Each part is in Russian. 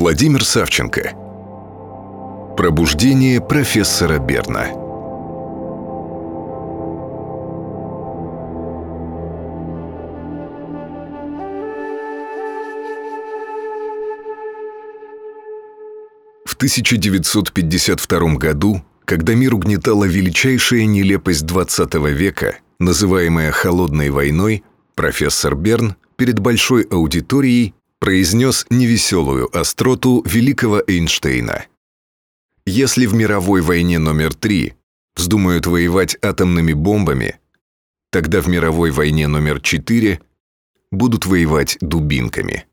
Владимир Савченко. Пробуждение профессора Берна. В 1952 году, когда мир угнетала величайшая нелепость 20 века, называемая «холодной войной», профессор Берн перед большой аудиторией произнес невеселую остроту великого Эйнштейна. Если в мировой войне номер три вздумают воевать атомными бомбами, тогда в мировой войне номер четыре будут воевать дубинками.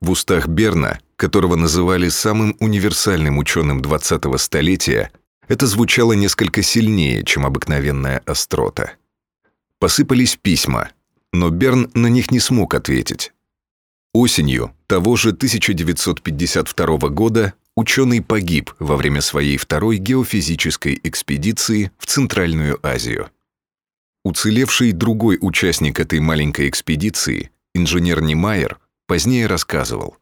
В устах Берна, которого называли самым универсальным ученым 20-го столетия, это звучало несколько сильнее, чем обыкновенная острота. Посыпались письма, но Берн на них не смог ответить. Осенью того же 1952 года ученый погиб во время своей второй геофизической экспедиции в Центральную Азию. Уцелевший другой участник этой маленькой экспедиции, инженер Немайер, позднее рассказывал.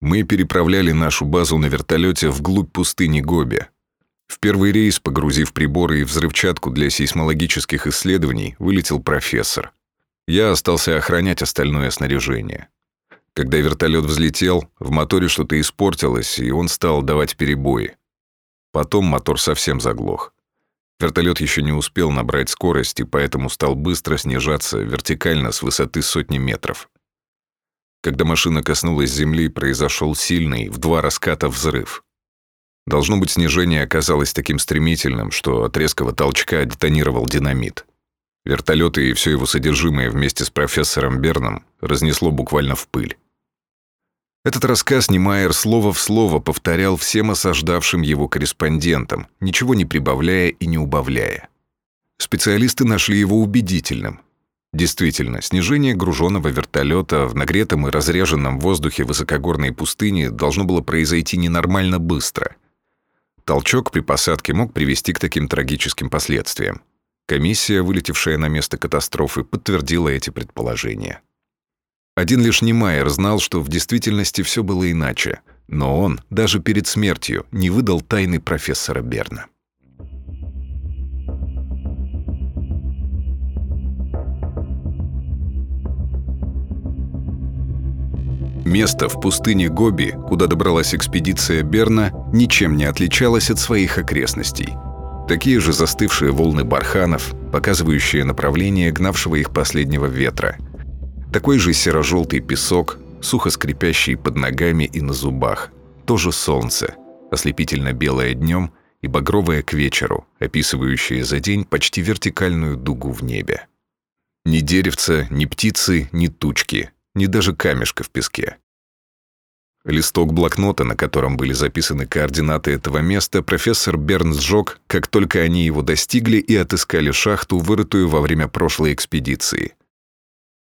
«Мы переправляли нашу базу на вертолете вглубь пустыни Гоби. В первый рейс, погрузив приборы и взрывчатку для сейсмологических исследований, вылетел профессор. Я остался охранять остальное снаряжение. Когда вертолет взлетел, в моторе что-то испортилось, и он стал давать перебои. Потом мотор совсем заглох. Вертолет еще не успел набрать скорость, и поэтому стал быстро снижаться вертикально с высоты сотни метров. Когда машина коснулась земли, произошел сильный, в два раската взрыв. Должно быть, снижение оказалось таким стремительным, что от резкого толчка детонировал динамит. Вертолет и все его содержимое вместе с профессором Берном разнесло буквально в пыль. Этот рассказ Немайер слово в слово повторял всем осаждавшим его корреспондентам, ничего не прибавляя и не убавляя. Специалисты нашли его убедительным. Действительно, снижение груженного вертолета в нагретом и разреженном воздухе высокогорной пустыни должно было произойти ненормально быстро. Толчок при посадке мог привести к таким трагическим последствиям. Комиссия, вылетевшая на место катастрофы, подтвердила эти предположения. Один лишь Немайер знал, что в действительности все было иначе, но он, даже перед смертью, не выдал тайны профессора Берна. Место в пустыне Гоби, куда добралась экспедиция Берна, ничем не отличалось от своих окрестностей. Такие же застывшие волны барханов, показывающие направление гнавшего их последнего ветра – такой же серо-желтый песок, сухо скрипящий под ногами и на зубах. Тоже солнце, ослепительно белое днем и багровое к вечеру, описывающее за день почти вертикальную дугу в небе. Ни деревца, ни птицы, ни тучки, ни даже камешка в песке. Листок блокнота, на котором были записаны координаты этого места, профессор Берн сжег, как только они его достигли и отыскали шахту, вырытую во время прошлой экспедиции –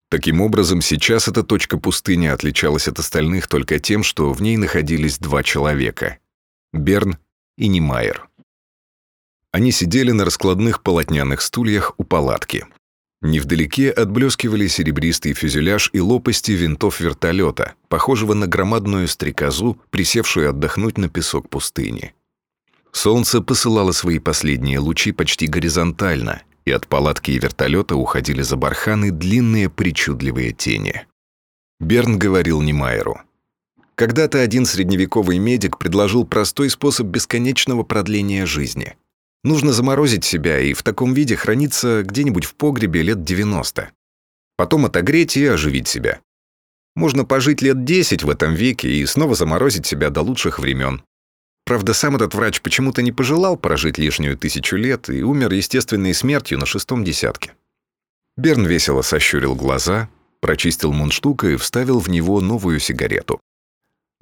Таким образом, сейчас эта точка пустыни отличалась от остальных только тем, что в ней находились два человека — Берн и Немайер. Они сидели на раскладных полотняных стульях у палатки. Невдалеке отблескивали серебристый фюзеляж и лопасти винтов вертолета, похожего на громадную стрекозу, присевшую отдохнуть на песок пустыни. Солнце посылало свои последние лучи почти горизонтально, и от палатки и вертолета уходили за барханы длинные причудливые тени. Берн говорил Немайеру. Когда-то один средневековый медик предложил простой способ бесконечного продления жизни. Нужно заморозить себя и в таком виде храниться где-нибудь в погребе лет 90. Потом отогреть и оживить себя. Можно пожить лет 10 в этом веке и снова заморозить себя до лучших времен. Правда, сам этот врач почему-то не пожелал прожить лишнюю тысячу лет и умер естественной смертью на шестом десятке. Берн весело сощурил глаза, прочистил мундштук и вставил в него новую сигарету.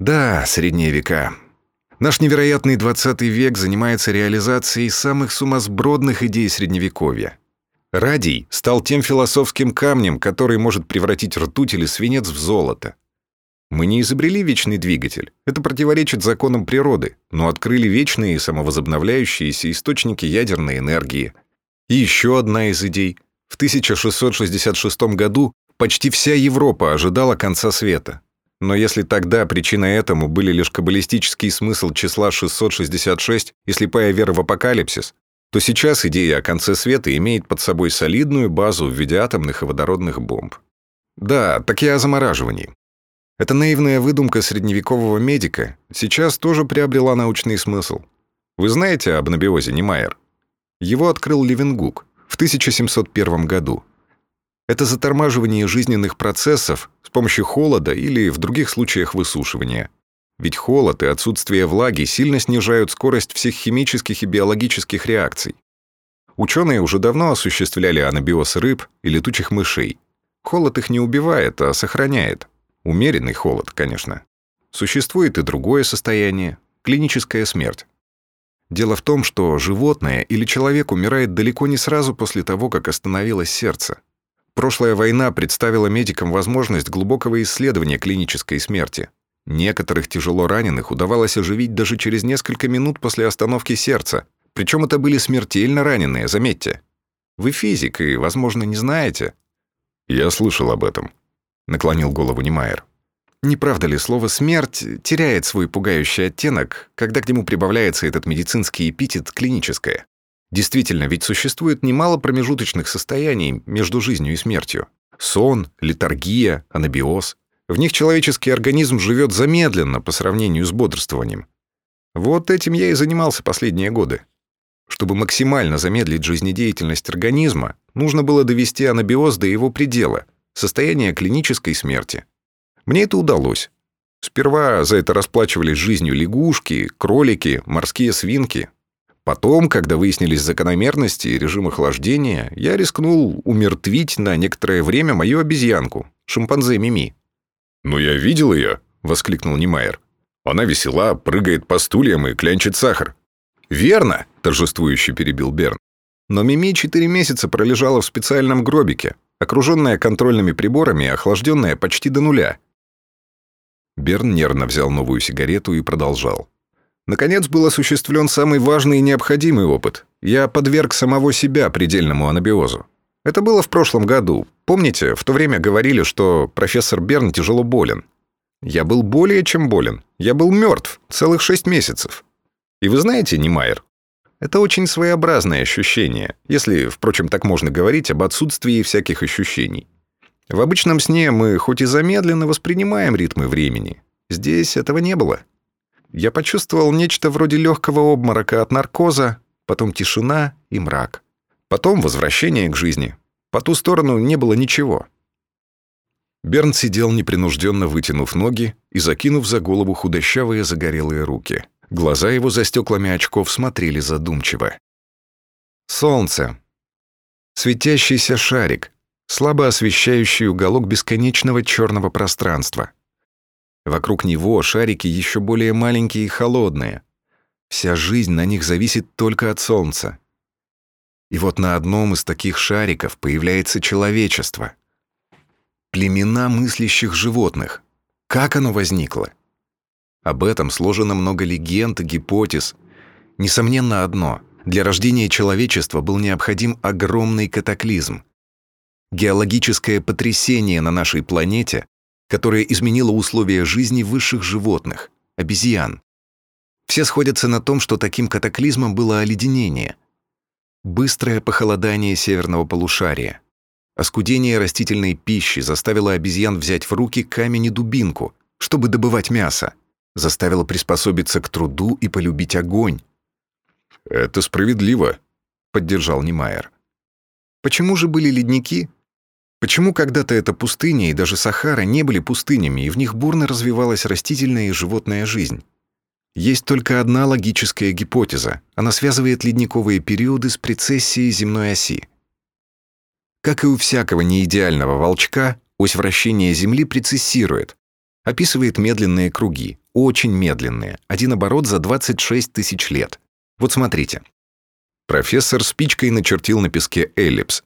Да, средние века. Наш невероятный 20 век занимается реализацией самых сумасбродных идей средневековья. Радий стал тем философским камнем, который может превратить ртуть или свинец в золото. Мы не изобрели вечный двигатель. Это противоречит законам природы, но открыли вечные самовозобновляющиеся источники ядерной энергии. И еще одна из идей. В 1666 году почти вся Европа ожидала конца света. Но если тогда причиной этому были лишь каббалистический смысл числа 666 и слепая вера в апокалипсис, то сейчас идея о конце света имеет под собой солидную базу в виде атомных и водородных бомб. Да, так я о замораживании. Эта наивная выдумка средневекового медика сейчас тоже приобрела научный смысл. Вы знаете об анабиозе Немайер? Его открыл Левенгук в 1701 году. Это затормаживание жизненных процессов с помощью холода или, в других случаях, высушивания. Ведь холод и отсутствие влаги сильно снижают скорость всех химических и биологических реакций. Ученые уже давно осуществляли анабиоз рыб и летучих мышей. Холод их не убивает, а сохраняет. Умеренный холод, конечно. Существует и другое состояние – клиническая смерть. Дело в том, что животное или человек умирает далеко не сразу после того, как остановилось сердце. Прошлая война представила медикам возможность глубокого исследования клинической смерти. Некоторых тяжело раненых удавалось оживить даже через несколько минут после остановки сердца. Причем это были смертельно раненые, заметьте. Вы физик и, возможно, не знаете. Я слышал об этом, наклонил голову Немайер. Не правда ли, слово «смерть» теряет свой пугающий оттенок, когда к нему прибавляется этот медицинский эпитет «клиническое»? Действительно, ведь существует немало промежуточных состояний между жизнью и смертью. Сон, летаргия, анабиоз. В них человеческий организм живет замедленно по сравнению с бодрствованием. Вот этим я и занимался последние годы. Чтобы максимально замедлить жизнедеятельность организма, нужно было довести анабиоз до его предела, состояния клинической смерти. Мне это удалось. Сперва за это расплачивались жизнью лягушки, кролики, морские свинки. Потом, когда выяснились закономерности и режим охлаждения, я рискнул умертвить на некоторое время мою обезьянку, шимпанзе Мими. «Но я видел ее», — воскликнул Немайер. «Она весела, прыгает по стульям и клянчит сахар». «Верно», — торжествующе перебил Берн. «Но Мими четыре месяца пролежала в специальном гробике, окруженная контрольными приборами и охлажденная почти до нуля. Берн нервно взял новую сигарету и продолжал. Наконец был осуществлен самый важный и необходимый опыт. Я подверг самого себя предельному анабиозу. Это было в прошлом году. Помните, в то время говорили, что профессор Берн тяжело болен. Я был более чем болен. Я был мертв целых шесть месяцев. И вы знаете, Немайер, это очень своеобразное ощущение, если, впрочем, так можно говорить об отсутствии всяких ощущений. В обычном сне мы хоть и замедленно воспринимаем ритмы времени. Здесь этого не было. Я почувствовал нечто вроде легкого обморока от наркоза, потом тишина и мрак. Потом возвращение к жизни. По ту сторону не было ничего. Берн сидел непринужденно вытянув ноги и закинув за голову худощавые загорелые руки. Глаза его за стеклами очков смотрели задумчиво. Солнце. Светящийся шарик, слабо освещающий уголок бесконечного черного пространства. Вокруг него шарики еще более маленькие и холодные. Вся жизнь на них зависит только от солнца. И вот на одном из таких шариков появляется человечество. Племена мыслящих животных. Как оно возникло? Об этом сложено много легенд и гипотез. Несомненно одно — для рождения человечества был необходим огромный катаклизм — геологическое потрясение на нашей планете, которое изменило условия жизни высших животных, обезьян. Все сходятся на том, что таким катаклизмом было оледенение, быстрое похолодание северного полушария, оскудение растительной пищи заставило обезьян взять в руки камень и дубинку, чтобы добывать мясо, заставило приспособиться к труду и полюбить огонь. «Это справедливо», — поддержал Немайер. Почему же были ледники? Почему когда-то эта пустыня и даже Сахара не были пустынями, и в них бурно развивалась растительная и животная жизнь? Есть только одна логическая гипотеза. Она связывает ледниковые периоды с прецессией земной оси. Как и у всякого неидеального волчка, ось вращения Земли прецессирует, описывает медленные круги, очень медленные, один оборот за 26 тысяч лет. Вот смотрите. Профессор спичкой начертил на песке эллипс.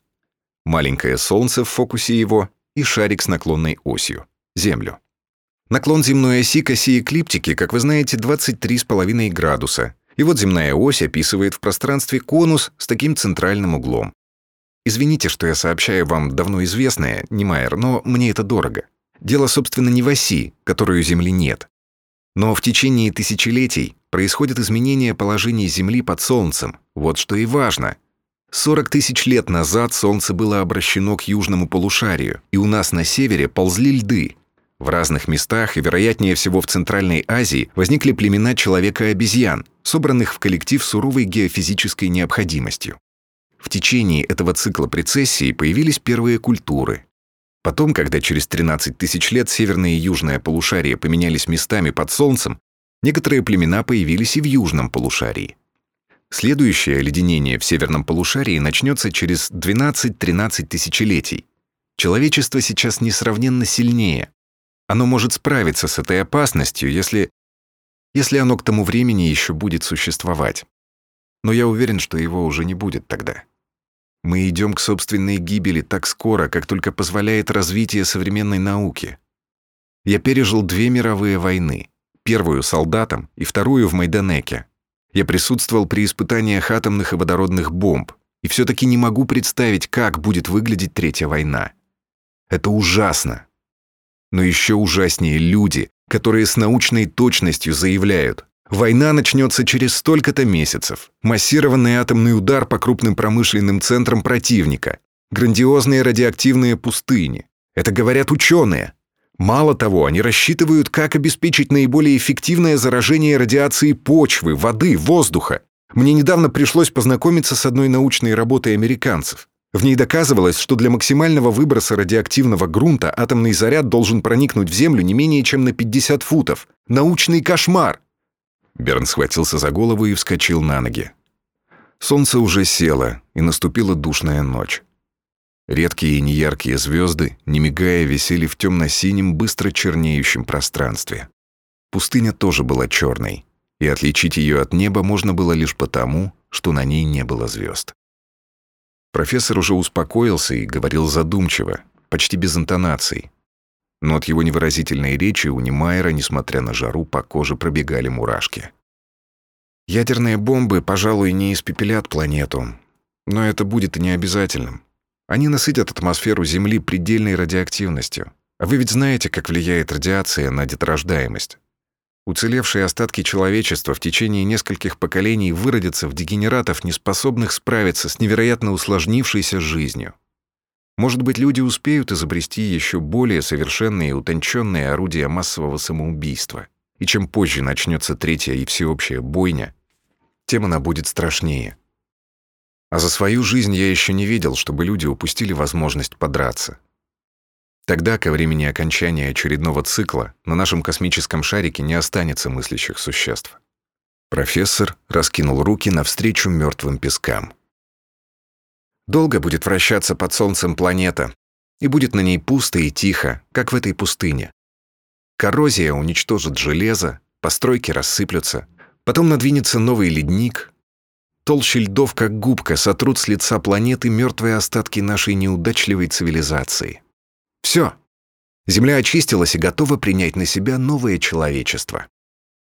Маленькое солнце в фокусе его и шарик с наклонной осью — Землю. Наклон земной оси к оси эклиптики, как вы знаете, 23,5 градуса. И вот земная ось описывает в пространстве конус с таким центральным углом. Извините, что я сообщаю вам давно известное, Немайер, но мне это дорого. Дело, собственно, не в оси, которой у Земли нет. Но в течение тысячелетий происходят изменения положения Земли под Солнцем. Вот что и важно. 40 тысяч лет назад Солнце было обращено к южному полушарию, и у нас на севере ползли льды. В разных местах, и вероятнее всего в Центральной Азии, возникли племена человека-обезьян, собранных в коллектив суровой геофизической необходимостью. В течение этого цикла прецессии появились первые культуры. Потом, когда через 13 тысяч лет северное и южное полушария поменялись местами под Солнцем, некоторые племена появились и в южном полушарии. Следующее оледенение в северном полушарии начнется через 12-13 тысячелетий. Человечество сейчас несравненно сильнее. Оно может справиться с этой опасностью, если... если оно к тому времени еще будет существовать. Но я уверен, что его уже не будет тогда. Мы идем к собственной гибели так скоро, как только позволяет развитие современной науки. Я пережил две мировые войны. Первую солдатом и вторую в Майданеке. Я присутствовал при испытаниях атомных и водородных бомб, и все-таки не могу представить, как будет выглядеть Третья война. Это ужасно. Но еще ужаснее люди, которые с научной точностью заявляют, Война начнется через столько-то месяцев. Массированный атомный удар по крупным промышленным центрам противника. Грандиозные радиоактивные пустыни. Это говорят ученые. Мало того, они рассчитывают, как обеспечить наиболее эффективное заражение радиации почвы, воды, воздуха. Мне недавно пришлось познакомиться с одной научной работой американцев. В ней доказывалось, что для максимального выброса радиоактивного грунта атомный заряд должен проникнуть в Землю не менее чем на 50 футов. Научный кошмар! Берн схватился за голову и вскочил на ноги. Солнце уже село, и наступила душная ночь. Редкие и неяркие звезды, не мигая, висели в темно-синем, быстро чернеющем пространстве. Пустыня тоже была черной, и отличить ее от неба можно было лишь потому, что на ней не было звезд. Профессор уже успокоился и говорил задумчиво, почти без интонаций, но от его невыразительной речи у Немайера, несмотря на жару, по коже пробегали мурашки. Ядерные бомбы, пожалуй, не испепелят планету, но это будет и не обязательным. Они насытят атмосферу Земли предельной радиоактивностью. А вы ведь знаете, как влияет радиация на деторождаемость. Уцелевшие остатки человечества в течение нескольких поколений выродятся в дегенератов, неспособных справиться с невероятно усложнившейся жизнью. Может быть, люди успеют изобрести еще более совершенные и утонченные орудия массового самоубийства. И чем позже начнется третья и всеобщая бойня, тем она будет страшнее. А за свою жизнь я еще не видел, чтобы люди упустили возможность подраться. Тогда, ко времени окончания очередного цикла, на нашем космическом шарике не останется мыслящих существ. Профессор раскинул руки навстречу мертвым пескам. Долго будет вращаться под солнцем планета, и будет на ней пусто и тихо, как в этой пустыне. Коррозия уничтожит железо, постройки рассыплются, потом надвинется новый ледник. Толщи льдов, как губка, сотрут с лица планеты мертвые остатки нашей неудачливой цивилизации. Все. Земля очистилась и готова принять на себя новое человечество.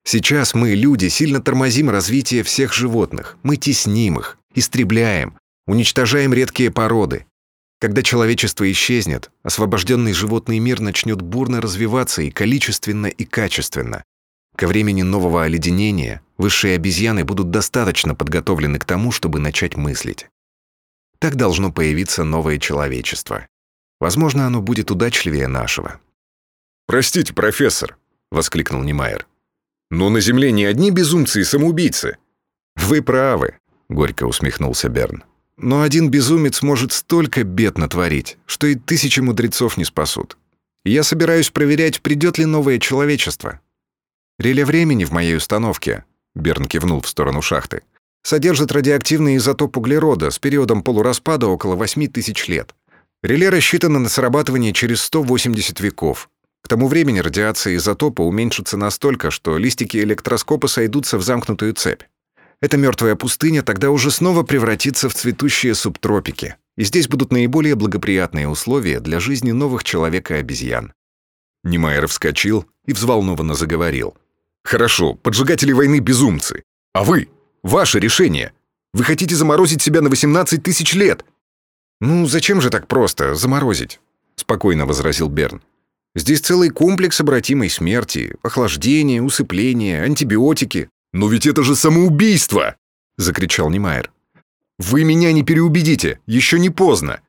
Сейчас мы, люди, сильно тормозим развитие всех животных. Мы тесним их, истребляем, Уничтожаем редкие породы. Когда человечество исчезнет, освобожденный животный мир начнет бурно развиваться и количественно, и качественно. Ко времени нового оледенения высшие обезьяны будут достаточно подготовлены к тому, чтобы начать мыслить. Так должно появиться новое человечество. Возможно, оно будет удачливее нашего. «Простите, профессор», — воскликнул Немайер. «Но на Земле не одни безумцы и самоубийцы». «Вы правы», — горько усмехнулся Берн. Но один безумец может столько бед натворить, что и тысячи мудрецов не спасут. я собираюсь проверять, придет ли новое человечество. Реле времени в моей установке, Берн кивнул в сторону шахты, содержит радиоактивный изотоп углерода с периодом полураспада около 8 тысяч лет. Реле рассчитано на срабатывание через 180 веков. К тому времени радиация изотопа уменьшится настолько, что листики электроскопа сойдутся в замкнутую цепь. Эта мертвая пустыня тогда уже снова превратится в цветущие субтропики, и здесь будут наиболее благоприятные условия для жизни новых человека и обезьян. Немайер вскочил и взволнованно заговорил. «Хорошо, поджигатели войны безумцы. А вы? Ваше решение. Вы хотите заморозить себя на 18 тысяч лет?» «Ну, зачем же так просто заморозить?» — спокойно возразил Берн. Здесь целый комплекс обратимой смерти, охлаждение, усыпление, антибиотики. «Но ведь это же самоубийство!» — закричал Немайер. «Вы меня не переубедите, еще не поздно!»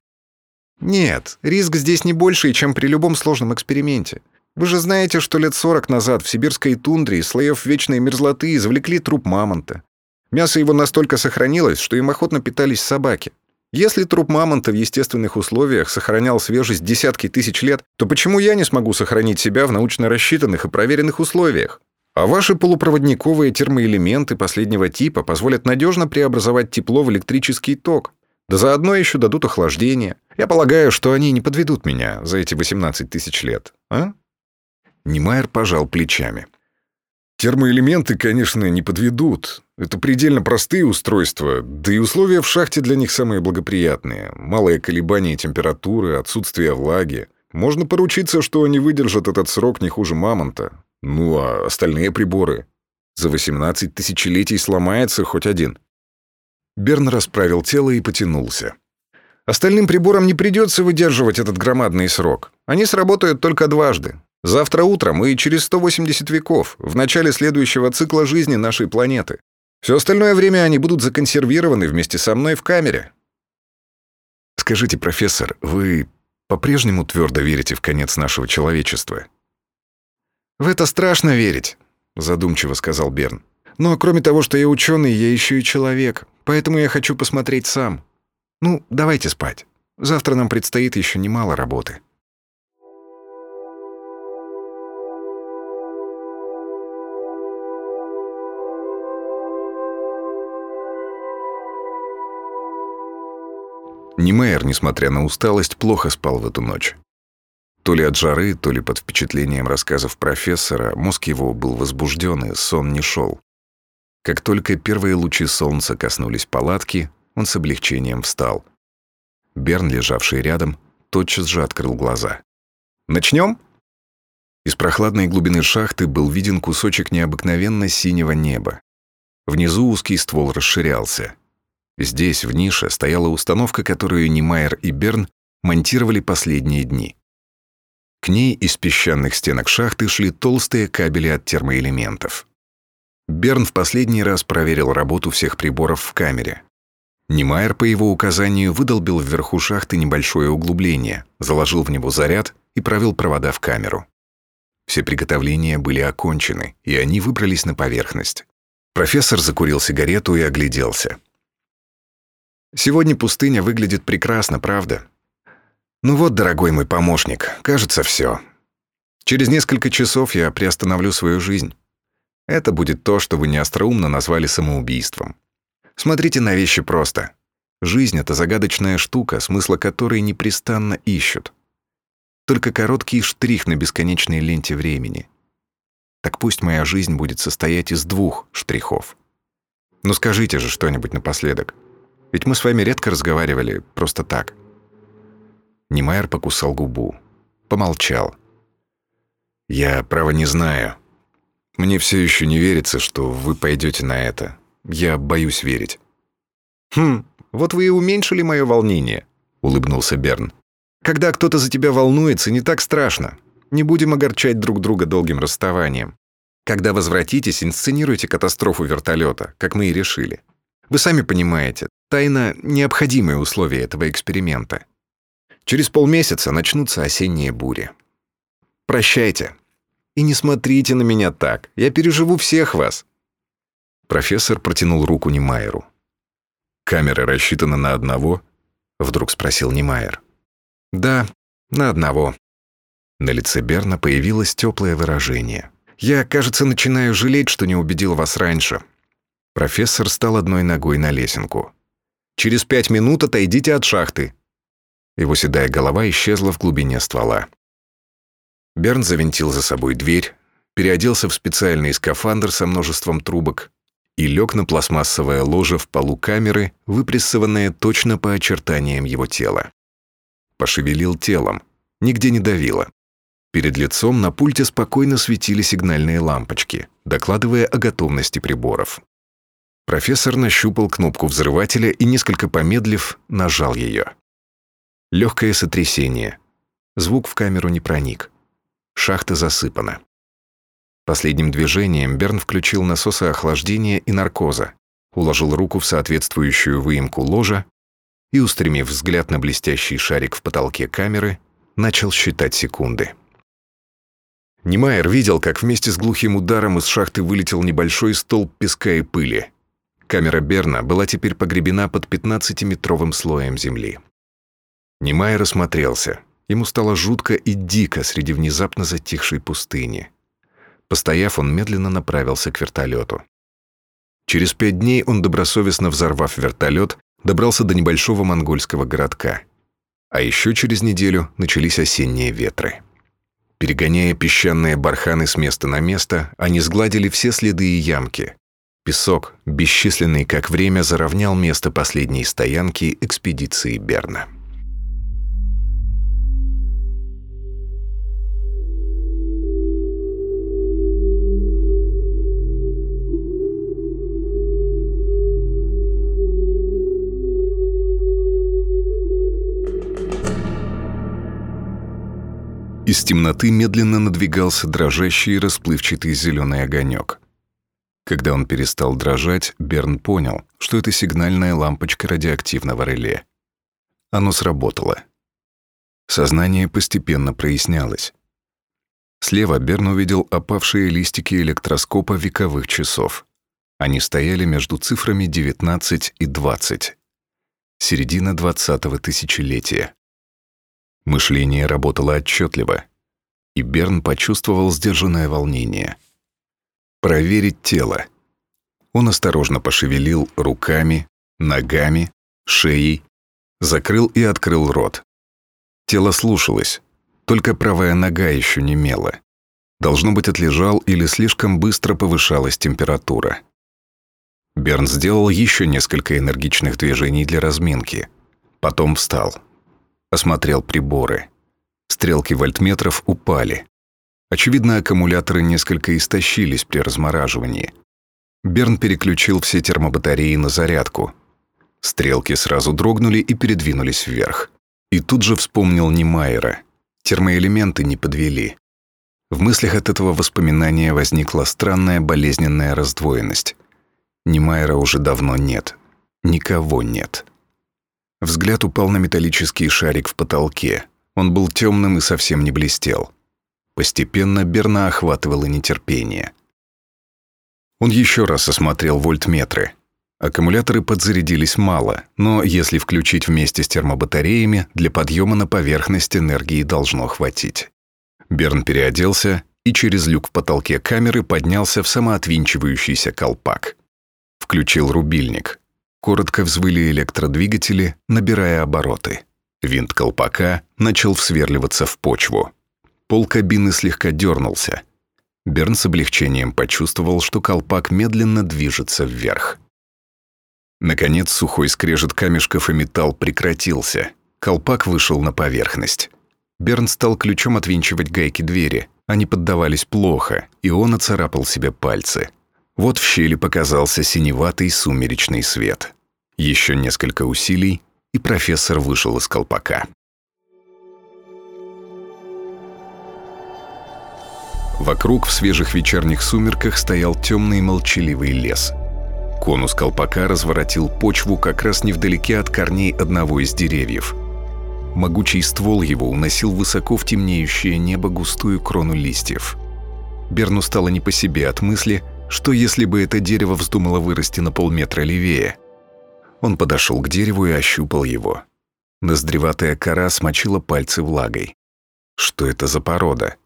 «Нет, риск здесь не больше, чем при любом сложном эксперименте. Вы же знаете, что лет 40 назад в сибирской тундре из слоев вечной мерзлоты извлекли труп мамонта. Мясо его настолько сохранилось, что им охотно питались собаки. Если труп мамонта в естественных условиях сохранял свежесть десятки тысяч лет, то почему я не смогу сохранить себя в научно рассчитанных и проверенных условиях? А ваши полупроводниковые термоэлементы последнего типа позволят надежно преобразовать тепло в электрический ток. Да заодно еще дадут охлаждение. Я полагаю, что они не подведут меня за эти 18 тысяч лет, а? Немайер пожал плечами. Термоэлементы, конечно, не подведут. Это предельно простые устройства, да и условия в шахте для них самые благоприятные. Малое колебание температуры, отсутствие влаги. Можно поручиться, что они выдержат этот срок не хуже мамонта. Ну, а остальные приборы? За 18 тысячелетий сломается хоть один. Берн расправил тело и потянулся. Остальным приборам не придется выдерживать этот громадный срок. Они сработают только дважды. Завтра утром и через 180 веков, в начале следующего цикла жизни нашей планеты. Все остальное время они будут законсервированы вместе со мной в камере. Скажите, профессор, вы по-прежнему твердо верите в конец нашего человечества? В это страшно верить, задумчиво сказал Берн. Но кроме того, что я ученый, я еще и человек, поэтому я хочу посмотреть сам. Ну, давайте спать. Завтра нам предстоит еще немало работы. Немейер, несмотря на усталость, плохо спал в эту ночь. То ли от жары, то ли под впечатлением рассказов профессора, мозг его был возбужден и сон не шел. Как только первые лучи солнца коснулись палатки, он с облегчением встал. Берн, лежавший рядом, тотчас же открыл глаза. «Начнем?» Из прохладной глубины шахты был виден кусочек необыкновенно синего неба. Внизу узкий ствол расширялся. Здесь, в нише, стояла установка, которую Немайер и Берн монтировали последние дни. К ней из песчаных стенок шахты шли толстые кабели от термоэлементов. Берн в последний раз проверил работу всех приборов в камере. Немайер по его указанию выдолбил вверху шахты небольшое углубление, заложил в него заряд и провел провода в камеру. Все приготовления были окончены, и они выбрались на поверхность. Профессор закурил сигарету и огляделся. Сегодня пустыня выглядит прекрасно, правда? Ну вот, дорогой мой помощник, кажется, все. Через несколько часов я приостановлю свою жизнь. Это будет то, что вы неостроумно назвали самоубийством. Смотрите на вещи просто. Жизнь — это загадочная штука, смысла которой непрестанно ищут. Только короткий штрих на бесконечной ленте времени. Так пусть моя жизнь будет состоять из двух штрихов. Ну скажите же что-нибудь напоследок. Ведь мы с вами редко разговаривали просто так». Немайер покусал губу. Помолчал. «Я, право, не знаю. Мне все еще не верится, что вы пойдете на это. Я боюсь верить». «Хм, вот вы и уменьшили мое волнение», — улыбнулся Берн. «Когда кто-то за тебя волнуется, не так страшно. Не будем огорчать друг друга долгим расставанием. Когда возвратитесь, инсценируйте катастрофу вертолета, как мы и решили. Вы сами понимаете, тайна — необходимое условие этого эксперимента. Через полмесяца начнутся осенние бури. Прощайте. И не смотрите на меня так. Я переживу всех вас. Профессор протянул руку Немайеру. «Камера рассчитана на одного?» — вдруг спросил Немайер. «Да, на одного». На лице Берна появилось теплое выражение. «Я, кажется, начинаю жалеть, что не убедил вас раньше. Профессор стал одной ногой на лесенку. «Через пять минут отойдите от шахты». Его седая голова исчезла в глубине ствола. Берн завинтил за собой дверь, переоделся в специальный скафандр со множеством трубок и лег на пластмассовое ложе в полу камеры, выпрессованное точно по очертаниям его тела. Пошевелил телом, нигде не давило. Перед лицом на пульте спокойно светили сигнальные лампочки, докладывая о готовности приборов. Профессор нащупал кнопку взрывателя и, несколько помедлив, нажал ее. Легкое сотрясение. Звук в камеру не проник. Шахта засыпана. Последним движением Берн включил насосы охлаждения и наркоза, уложил руку в соответствующую выемку ложа и, устремив взгляд на блестящий шарик в потолке камеры, начал считать секунды. Немайер видел, как вместе с глухим ударом из шахты вылетел небольшой столб песка и пыли. Камера Берна была теперь погребена под 15-метровым слоем земли. Немайер осмотрелся. Ему стало жутко и дико среди внезапно затихшей пустыни. Постояв, он медленно направился к вертолету. Через пять дней он, добросовестно взорвав вертолет, добрался до небольшого монгольского городка. А еще через неделю начались осенние ветры. Перегоняя песчаные барханы с места на место, они сгладили все следы и ямки. Песок, бесчисленный как время, заровнял место последней стоянки экспедиции Берна. Темноты медленно надвигался дрожащий и расплывчатый зеленый огонек. Когда он перестал дрожать, Берн понял, что это сигнальная лампочка радиоактивного реле. Оно сработало. Сознание постепенно прояснялось. Слева Берн увидел опавшие листики электроскопа вековых часов. Они стояли между цифрами 19 и 20. Середина 20-го тысячелетия. Мышление работало отчетливо, и Берн почувствовал сдержанное волнение. Проверить тело. Он осторожно пошевелил руками, ногами, шеей, закрыл и открыл рот. Тело слушалось, только правая нога еще не мела. Должно быть, отлежал или слишком быстро повышалась температура. Берн сделал еще несколько энергичных движений для разминки. Потом встал осмотрел приборы. Стрелки вольтметров упали. Очевидно, аккумуляторы несколько истощились при размораживании. Берн переключил все термобатареи на зарядку. Стрелки сразу дрогнули и передвинулись вверх. И тут же вспомнил Немайера. Термоэлементы не подвели. В мыслях от этого воспоминания возникла странная болезненная раздвоенность. Немайера уже давно нет. Никого нет. Взгляд упал на металлический шарик в потолке. Он был темным и совсем не блестел. Постепенно Берна охватывало нетерпение. Он еще раз осмотрел вольтметры. Аккумуляторы подзарядились мало, но если включить вместе с термобатареями, для подъема на поверхность энергии должно хватить. Берн переоделся и через люк в потолке камеры поднялся в самоотвинчивающийся колпак. Включил рубильник. Коротко взвыли электродвигатели, набирая обороты. Винт колпака начал всверливаться в почву. Пол кабины слегка дернулся. Берн с облегчением почувствовал, что колпак медленно движется вверх. Наконец сухой скрежет камешков и металл прекратился. Колпак вышел на поверхность. Берн стал ключом отвинчивать гайки двери. Они поддавались плохо, и он оцарапал себе пальцы. Вот в щели показался синеватый сумеречный свет. Еще несколько усилий, и профессор вышел из колпака. Вокруг в свежих вечерних сумерках стоял темный молчаливый лес. Конус колпака разворотил почву как раз невдалеке от корней одного из деревьев. Могучий ствол его уносил высоко в темнеющее небо густую крону листьев. Берну стало не по себе от мысли – что если бы это дерево вздумало вырасти на полметра левее? Он подошел к дереву и ощупал его. Ноздреватая кора смочила пальцы влагой. Что это за порода?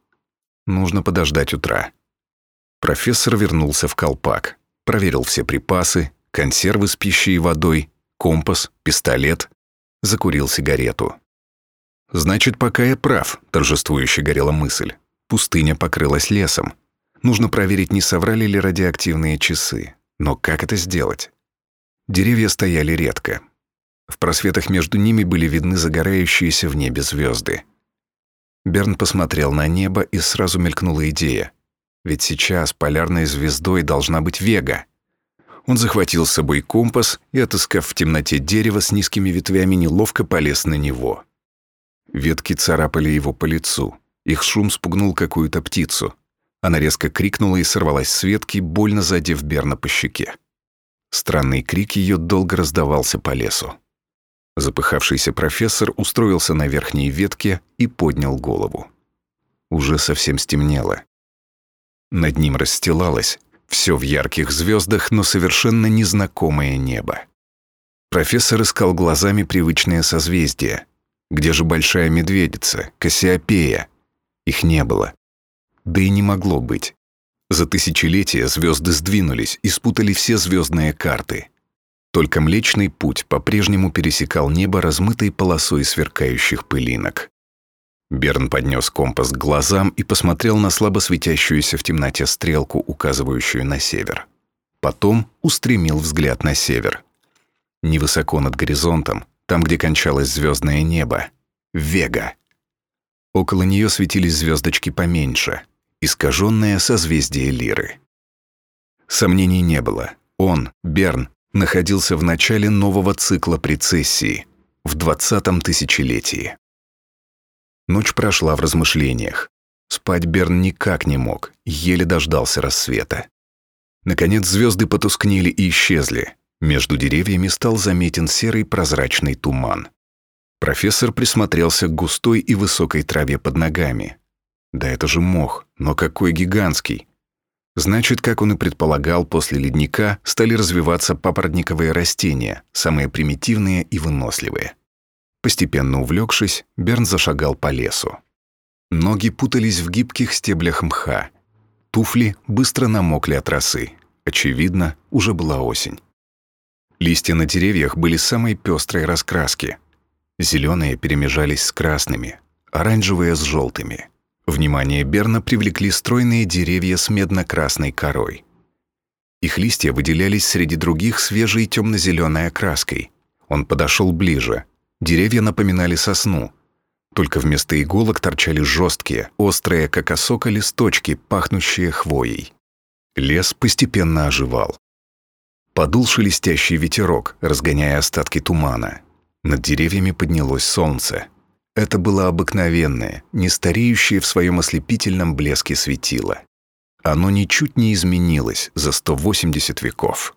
Нужно подождать утра. Профессор вернулся в колпак, проверил все припасы, консервы с пищей и водой, компас, пистолет, закурил сигарету. «Значит, пока я прав», — торжествующе горела мысль. Пустыня покрылась лесом. Нужно проверить, не соврали ли радиоактивные часы. Но как это сделать? Деревья стояли редко. В просветах между ними были видны загорающиеся в небе звезды. Берн посмотрел на небо, и сразу мелькнула идея. Ведь сейчас полярной звездой должна быть Вега. Он захватил с собой компас и, отыскав в темноте дерево с низкими ветвями, неловко полез на него. Ветки царапали его по лицу. Их шум спугнул какую-то птицу. Она резко крикнула и сорвалась с ветки, больно задев Берна по щеке. Странный крик ее долго раздавался по лесу. Запыхавшийся профессор устроился на верхней ветке и поднял голову. Уже совсем стемнело. Над ним расстилалось все в ярких звездах, но совершенно незнакомое небо. Профессор искал глазами привычное созвездие. Где же большая медведица, Кассиопея? Их не было. Да и не могло быть. За тысячелетия звезды сдвинулись и спутали все звездные карты. Только Млечный Путь по-прежнему пересекал небо размытой полосой сверкающих пылинок. Берн поднес компас к глазам и посмотрел на слабо светящуюся в темноте стрелку, указывающую на север. Потом устремил взгляд на север. Невысоко над горизонтом, там, где кончалось звездное небо. Вега. Около нее светились звездочки поменьше, искаженное созвездие Лиры. Сомнений не было. Он, Берн, находился в начале нового цикла прецессии, в двадцатом тысячелетии. Ночь прошла в размышлениях. Спать Берн никак не мог, еле дождался рассвета. Наконец звезды потускнели и исчезли. Между деревьями стал заметен серый прозрачный туман. Профессор присмотрелся к густой и высокой траве под ногами. Да это же мох, но какой гигантский. Значит, как он и предполагал, после ледника стали развиваться папоротниковые растения, самые примитивные и выносливые. Постепенно увлекшись, Берн зашагал по лесу. Ноги путались в гибких стеблях мха. Туфли быстро намокли от росы. Очевидно, уже была осень. Листья на деревьях были самой пестрой раскраски. Зеленые перемежались с красными, оранжевые с желтыми. Внимание Берна привлекли стройные деревья с медно-красной корой. Их листья выделялись среди других свежей темно-зеленой окраской. Он подошел ближе, Деревья напоминали сосну, только вместо иголок торчали жесткие, острые, как осока, листочки, пахнущие хвоей. Лес постепенно оживал. Подул шелестящий ветерок, разгоняя остатки тумана. Над деревьями поднялось солнце. Это было обыкновенное, не стареющее в своем ослепительном блеске светило. Оно ничуть не изменилось за 180 веков.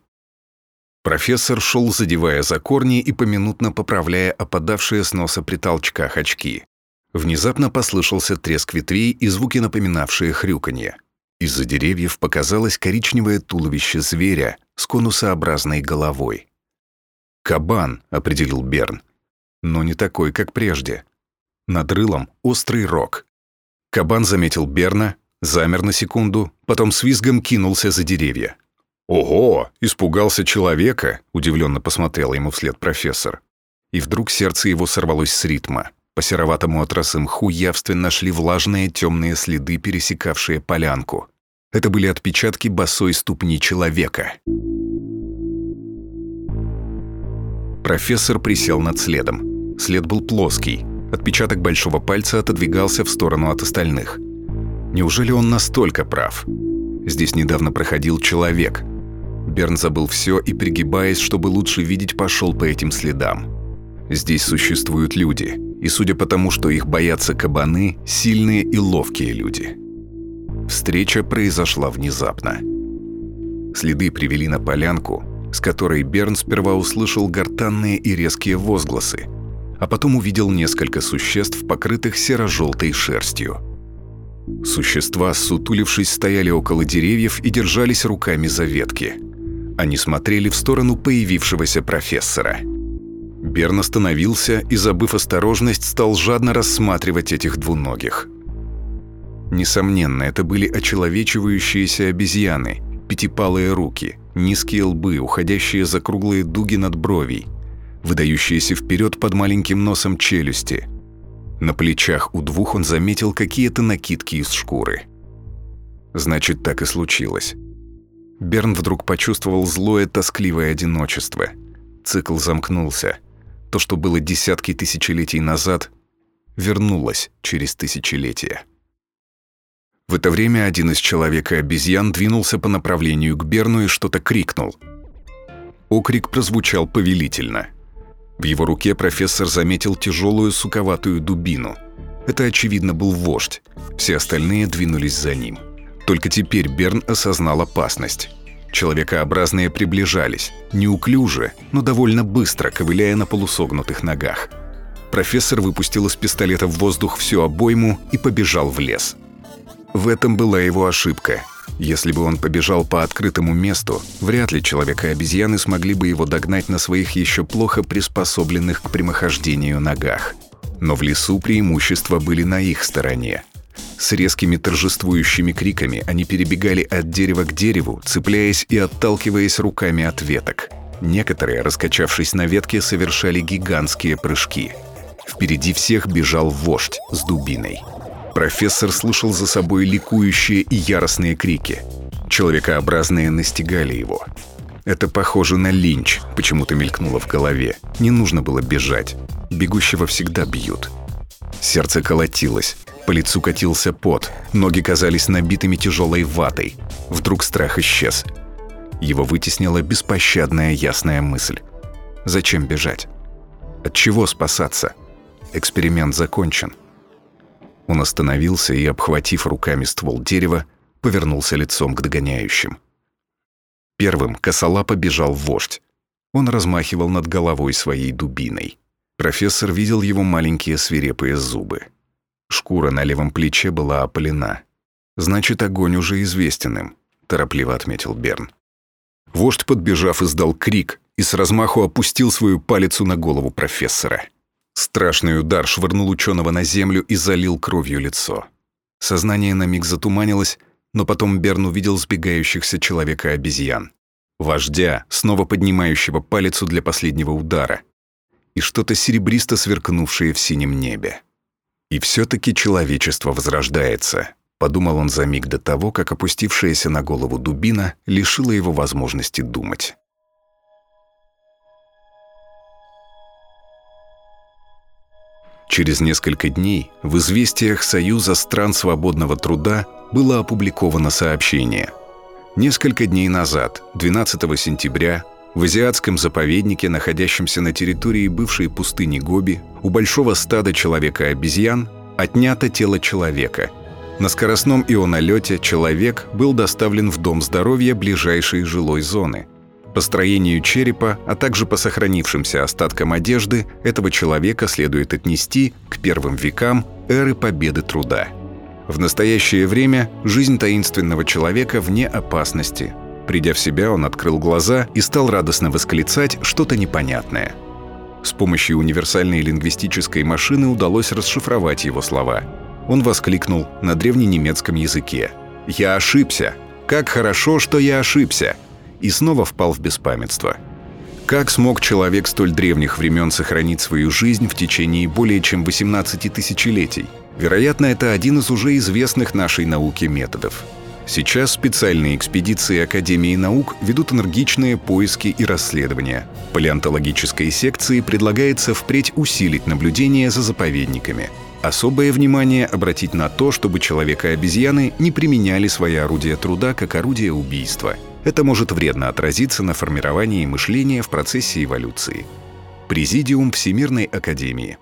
Профессор шел, задевая за корни и поминутно поправляя опадавшие с носа при толчках очки. Внезапно послышался треск ветвей и звуки, напоминавшие хрюканье. Из-за деревьев показалось коричневое туловище зверя с конусообразной головой. «Кабан», — определил Берн. Но не такой, как прежде. Над рылом острый рог. Кабан заметил Берна, замер на секунду, потом с визгом кинулся за деревья. «Ого! Испугался человека!» — удивленно посмотрел ему вслед профессор. И вдруг сердце его сорвалось с ритма. По сероватому от росы мху явственно шли влажные темные следы, пересекавшие полянку. Это были отпечатки босой ступни человека. Профессор присел над следом. След был плоский. Отпечаток большого пальца отодвигался в сторону от остальных. Неужели он настолько прав? Здесь недавно проходил человек — Берн забыл все и, пригибаясь, чтобы лучше видеть, пошел по этим следам. Здесь существуют люди, и судя по тому, что их боятся кабаны, сильные и ловкие люди. Встреча произошла внезапно. Следы привели на полянку, с которой Берн сперва услышал гортанные и резкие возгласы, а потом увидел несколько существ, покрытых серо-желтой шерстью. Существа, сутулившись, стояли около деревьев и держались руками за ветки – они смотрели в сторону появившегося профессора. Берн остановился и, забыв осторожность, стал жадно рассматривать этих двуногих. Несомненно, это были очеловечивающиеся обезьяны, пятипалые руки, низкие лбы, уходящие за круглые дуги над бровей, выдающиеся вперед под маленьким носом челюсти. На плечах у двух он заметил какие-то накидки из шкуры. Значит, так и случилось. Берн вдруг почувствовал злое, тоскливое одиночество. Цикл замкнулся. То, что было десятки тысячелетий назад, вернулось через тысячелетия. В это время один из человека-обезьян двинулся по направлению к Берну и что-то крикнул. Окрик прозвучал повелительно. В его руке профессор заметил тяжелую суковатую дубину. Это, очевидно, был вождь. Все остальные двинулись за ним. Только теперь Берн осознал опасность. Человекообразные приближались, неуклюже, но довольно быстро, ковыляя на полусогнутых ногах. Профессор выпустил из пистолета в воздух всю обойму и побежал в лес. В этом была его ошибка. Если бы он побежал по открытому месту, вряд ли человек и обезьяны смогли бы его догнать на своих еще плохо приспособленных к прямохождению ногах. Но в лесу преимущества были на их стороне. С резкими торжествующими криками они перебегали от дерева к дереву, цепляясь и отталкиваясь руками от веток. Некоторые, раскачавшись на ветке, совершали гигантские прыжки. Впереди всех бежал вождь с дубиной – Профессор слышал за собой ликующие и яростные крики. Человекообразные настигали его. Это похоже на линч, почему-то мелькнуло в голове. Не нужно было бежать. Бегущего всегда бьют. Сердце колотилось, по лицу катился пот, ноги казались набитыми тяжелой ватой. Вдруг страх исчез. Его вытеснила беспощадная ясная мысль. Зачем бежать? От чего спасаться? Эксперимент закончен. Он остановился и, обхватив руками ствол дерева, повернулся лицом к догоняющим. Первым косолапо бежал вождь. Он размахивал над головой своей дубиной. Профессор видел его маленькие свирепые зубы. Шкура на левом плече была опалена. «Значит, огонь уже известен им», — торопливо отметил Берн. Вождь, подбежав, издал крик и с размаху опустил свою палицу на голову профессора. Страшный удар швырнул ученого на землю и залил кровью лицо. Сознание на миг затуманилось, но потом Берн увидел сбегающихся человека-обезьян. Вождя, снова поднимающего палицу для последнего удара. И что-то серебристо сверкнувшее в синем небе. И все таки человечество возрождается, подумал он за миг до того, как опустившаяся на голову дубина лишила его возможности думать. Через несколько дней в известиях Союза стран свободного труда было опубликовано сообщение. Несколько дней назад, 12 сентября, в азиатском заповеднике, находящемся на территории бывшей пустыни Гоби, у большого стада человека-обезьян отнято тело человека. На скоростном ионолете человек был доставлен в Дом здоровья ближайшей жилой зоны – по строению черепа, а также по сохранившимся остаткам одежды, этого человека следует отнести к первым векам эры победы труда. В настоящее время жизнь таинственного человека вне опасности. Придя в себя, он открыл глаза и стал радостно восклицать что-то непонятное. С помощью универсальной лингвистической машины удалось расшифровать его слова. Он воскликнул на древненемецком языке. «Я ошибся! Как хорошо, что я ошибся!» И снова впал в беспамятство. Как смог человек столь древних времен сохранить свою жизнь в течение более чем 18 тысячелетий? Вероятно, это один из уже известных нашей науке методов. Сейчас специальные экспедиции Академии наук ведут энергичные поиски и расследования. Палеонтологической секции предлагается впредь усилить наблюдение за заповедниками. Особое внимание обратить на то, чтобы человека и обезьяны не применяли свои орудия труда как орудие убийства – это может вредно отразиться на формировании мышления в процессе эволюции. Президиум Всемирной Академии.